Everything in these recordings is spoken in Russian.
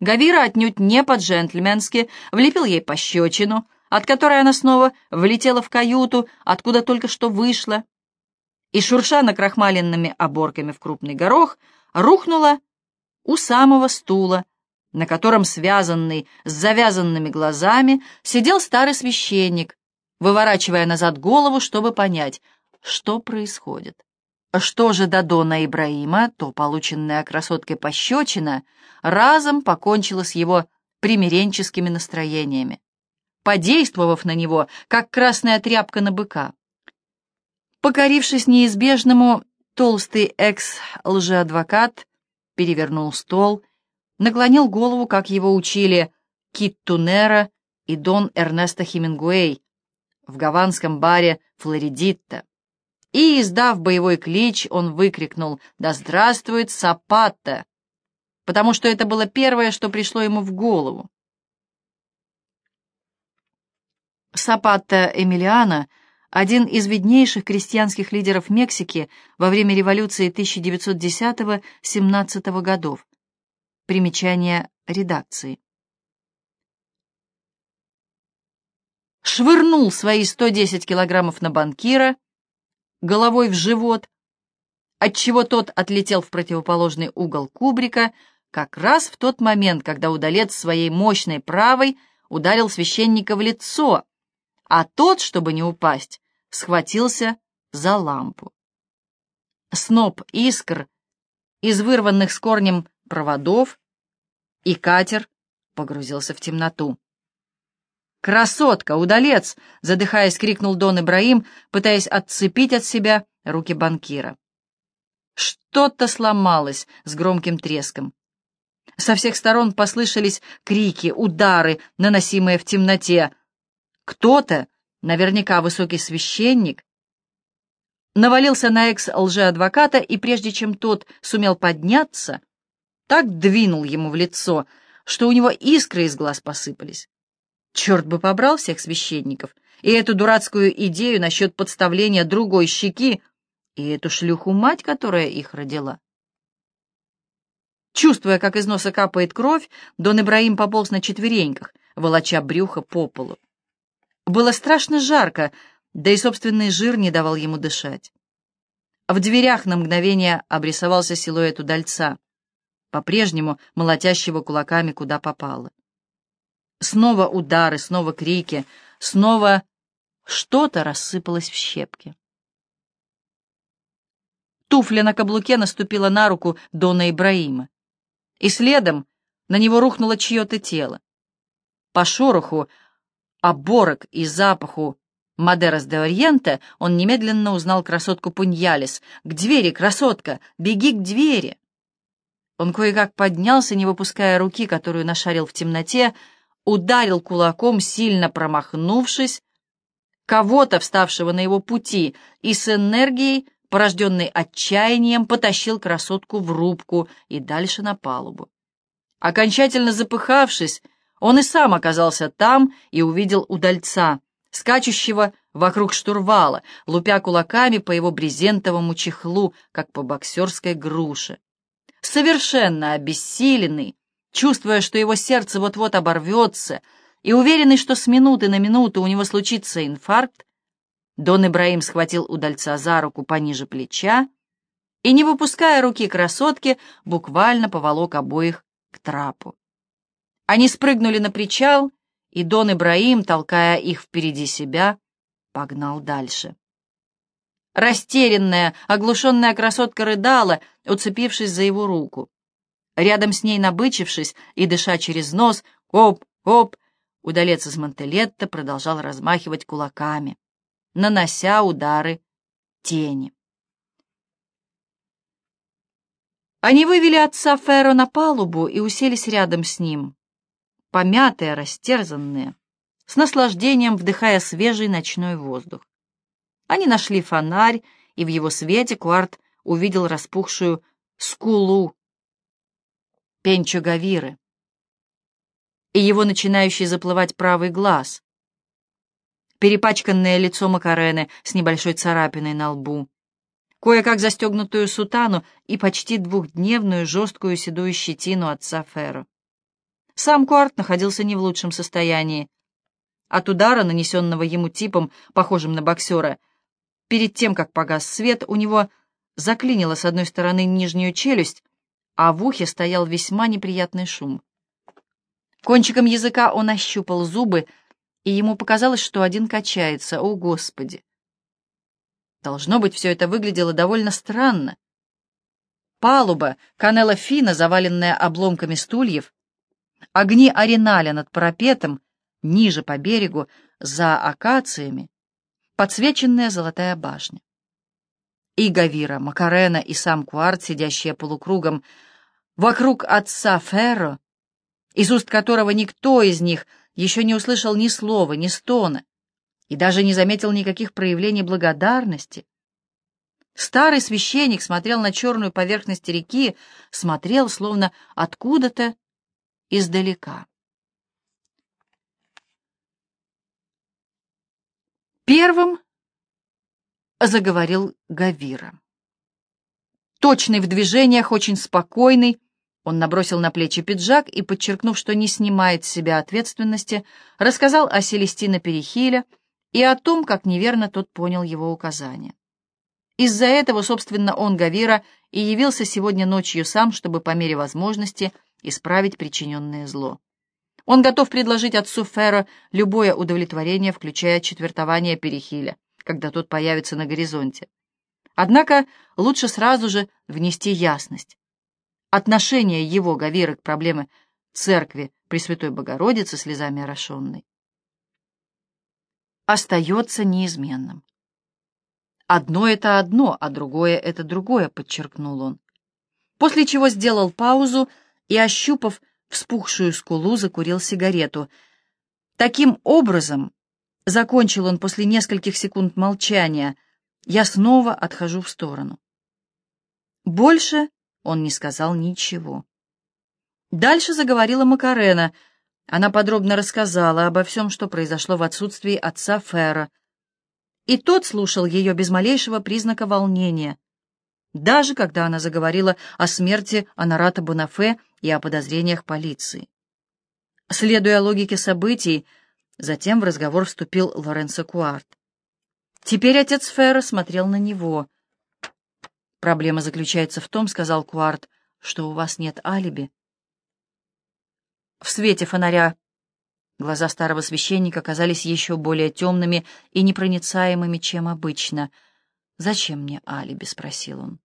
Гавира отнюдь не по-джентльменски влепил ей пощечину, от которой она снова влетела в каюту, откуда только что вышла, и, шурша накрахмаленными оборками в крупный горох, рухнула у самого стула, на котором, связанный с завязанными глазами, сидел старый священник, выворачивая назад голову, чтобы понять, что происходит. Что же до Дона Ибраима, то полученная красоткой пощечина разом покончила с его примиренческими настроениями, подействовав на него, как красная тряпка на быка. Покорившись неизбежному, толстый экс-лжеадвокат перевернул стол, наклонил голову, как его учили Кит Тунера и Дон Эрнесто Хемингуэй в гаванском баре «Флоридитта». И, издав боевой клич, он выкрикнул «Да здравствует Сапата!», потому что это было первое, что пришло ему в голову. Сапата Эмилиана, один из виднейших крестьянских лидеров Мексики во время революции 1910-17 годов. Примечание редакции. Швырнул свои 110 килограммов на банкира, головой в живот, отчего тот отлетел в противоположный угол кубрика, как раз в тот момент, когда удалец своей мощной правой ударил священника в лицо, а тот, чтобы не упасть, схватился за лампу. Сноп искр из вырванных с корнем проводов, и катер погрузился в темноту. «Красотка! Удалец!» — задыхаясь, крикнул Дон Ибраим, пытаясь отцепить от себя руки банкира. Что-то сломалось с громким треском. Со всех сторон послышались крики, удары, наносимые в темноте. Кто-то, наверняка высокий священник, навалился на экс-лжеадвоката, и прежде чем тот сумел подняться, так двинул ему в лицо, что у него искры из глаз посыпались. Черт бы побрал всех священников, и эту дурацкую идею насчет подставления другой щеки, и эту шлюху-мать, которая их родила. Чувствуя, как из носа капает кровь, Дон Ибраим пополз на четвереньках, волоча брюхо по полу. Было страшно жарко, да и собственный жир не давал ему дышать. В дверях на мгновение обрисовался силуэт удальца, по-прежнему молотящего кулаками куда попало. Снова удары, снова крики, снова что-то рассыпалось в щепки. Туфля на каблуке наступила на руку Дона Ибраима, и следом на него рухнуло чье-то тело. По шороху, оборок и запаху Мадерас де Ориенте он немедленно узнал красотку Пуньялис. «К двери, красотка! Беги к двери!» Он кое-как поднялся, не выпуская руки, которую нашарил в темноте, ударил кулаком, сильно промахнувшись, кого-то, вставшего на его пути, и с энергией, порожденной отчаянием, потащил красотку в рубку и дальше на палубу. Окончательно запыхавшись, он и сам оказался там и увидел удальца, скачущего вокруг штурвала, лупя кулаками по его брезентовому чехлу, как по боксерской груше. Совершенно обессиленный, чувствуя, что его сердце вот-вот оборвется, и уверенный, что с минуты на минуту у него случится инфаркт, Дон Ибраим схватил удальца за руку пониже плеча и, не выпуская руки красотки, буквально поволок обоих к трапу. Они спрыгнули на причал, и Дон Ибраим, толкая их впереди себя, погнал дальше. Растерянная, оглушенная красотка рыдала, уцепившись за его руку. Рядом с ней, набычившись и дыша через нос, оп-оп, удалец из Монтелетта продолжал размахивать кулаками, нанося удары тени. Они вывели отца Ферро на палубу и уселись рядом с ним, помятые, растерзанные, с наслаждением вдыхая свежий ночной воздух. Они нашли фонарь, и в его свете Куарт увидел распухшую скулу Пенчо Гавиры и его начинающий заплывать правый глаз, перепачканное лицо Макарены с небольшой царапиной на лбу, кое-как застегнутую сутану и почти двухдневную жесткую седую щетину отца Ферро. Сам Куарт находился не в лучшем состоянии. От удара, нанесенного ему типом, похожим на боксера, перед тем, как погас свет, у него заклинило с одной стороны нижнюю челюсть, а в ухе стоял весьма неприятный шум. Кончиком языка он ощупал зубы, и ему показалось, что один качается. О, Господи! Должно быть, все это выглядело довольно странно. Палуба, канела Фина, заваленная обломками стульев, огни ареналя над парапетом, ниже по берегу, за акациями, подсвеченная золотая башня. И Гавира, Макарена и сам Куарт, сидящие полукругом, вокруг отца Ферро, из уст которого никто из них еще не услышал ни слова, ни стона, и даже не заметил никаких проявлений благодарности. Старый священник смотрел на черную поверхность реки, смотрел, словно откуда-то издалека. Первым заговорил Гавира. Точный в движениях, очень спокойный, он набросил на плечи пиджак и, подчеркнув, что не снимает с себя ответственности, рассказал о Селестино Перехиле и о том, как неверно тот понял его указания. Из-за этого, собственно, он, Гавира, и явился сегодня ночью сам, чтобы по мере возможности исправить причиненное зло. Он готов предложить отцу Ферро любое удовлетворение, включая четвертование Перехиля, когда тот появится на горизонте. Однако лучше сразу же внести ясность. Отношение его, Гавира, к проблеме церкви Пресвятой Богородицы слезами орошенной остается неизменным. «Одно — это одно, а другое — это другое», — подчеркнул он. После чего сделал паузу и, ощупав вспухшую скулу, закурил сигарету. Таким образом, закончил он после нескольких секунд молчания, я снова отхожу в сторону. Больше он не сказал ничего. Дальше заговорила Макарена. Она подробно рассказала обо всем, что произошло в отсутствии отца Фера. И тот слушал ее без малейшего признака волнения, даже когда она заговорила о смерти Анарата Бонафе и о подозрениях полиции. Следуя логике событий, затем в разговор вступил Лоренцо Куарт. Теперь отец Ферро смотрел на него. «Проблема заключается в том, — сказал Куарт, — что у вас нет алиби». В свете фонаря глаза старого священника казались еще более темными и непроницаемыми, чем обычно. «Зачем мне алиби?» — спросил он.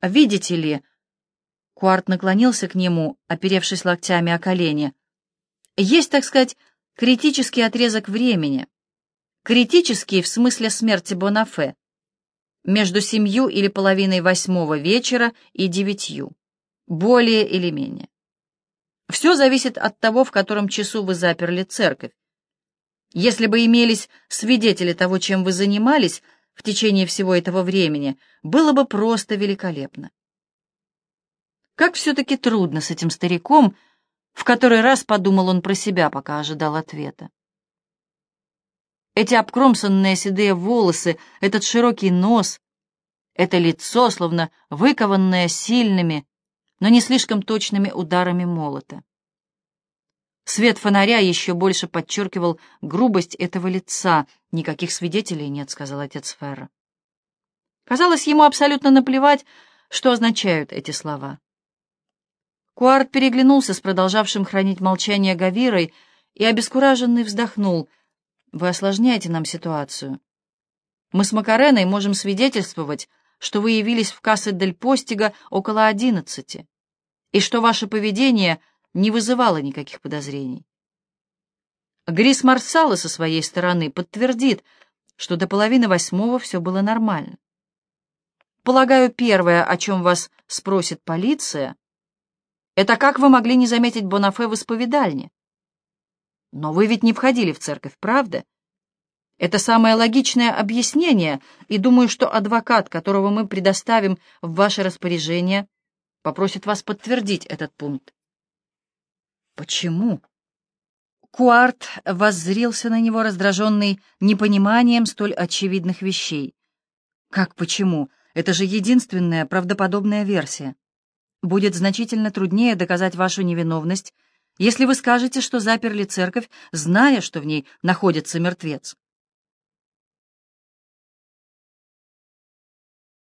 «Видите ли...» Куарт наклонился к нему, оперевшись локтями о колени. «Есть, так сказать, критический отрезок времени. Критический в смысле смерти Бонафе. Между семью или половиной восьмого вечера и девятью. Более или менее. Все зависит от того, в котором часу вы заперли церковь. Если бы имелись свидетели того, чем вы занимались в течение всего этого времени, было бы просто великолепно. Как все-таки трудно с этим стариком, в который раз подумал он про себя, пока ожидал ответа. Эти обкромсанные седые волосы, этот широкий нос, это лицо, словно выкованное сильными, но не слишком точными ударами молота. Свет фонаря еще больше подчеркивал грубость этого лица. «Никаких свидетелей нет», — сказал отец Ферра. Казалось, ему абсолютно наплевать, что означают эти слова. Куарт переглянулся с продолжавшим хранить молчание Гавирой и, обескураженный, вздохнул. «Вы осложняете нам ситуацию. Мы с Макареной можем свидетельствовать, что вы явились в кассе Дель Постига около одиннадцати, и что ваше поведение не вызывало никаких подозрений. Грис Марсала со своей стороны подтвердит, что до половины восьмого все было нормально. Полагаю, первое, о чем вас спросит полиция, это как вы могли не заметить Бонафе в исповедальне? Но вы ведь не входили в церковь, правда? Это самое логичное объяснение, и думаю, что адвокат, которого мы предоставим в ваше распоряжение, попросит вас подтвердить этот пункт. Почему? Куарт воззрился на него, раздраженный непониманием столь очевидных вещей. Как почему? Это же единственная правдоподобная версия. будет значительно труднее доказать вашу невиновность, если вы скажете, что заперли церковь, зная, что в ней находится мертвец.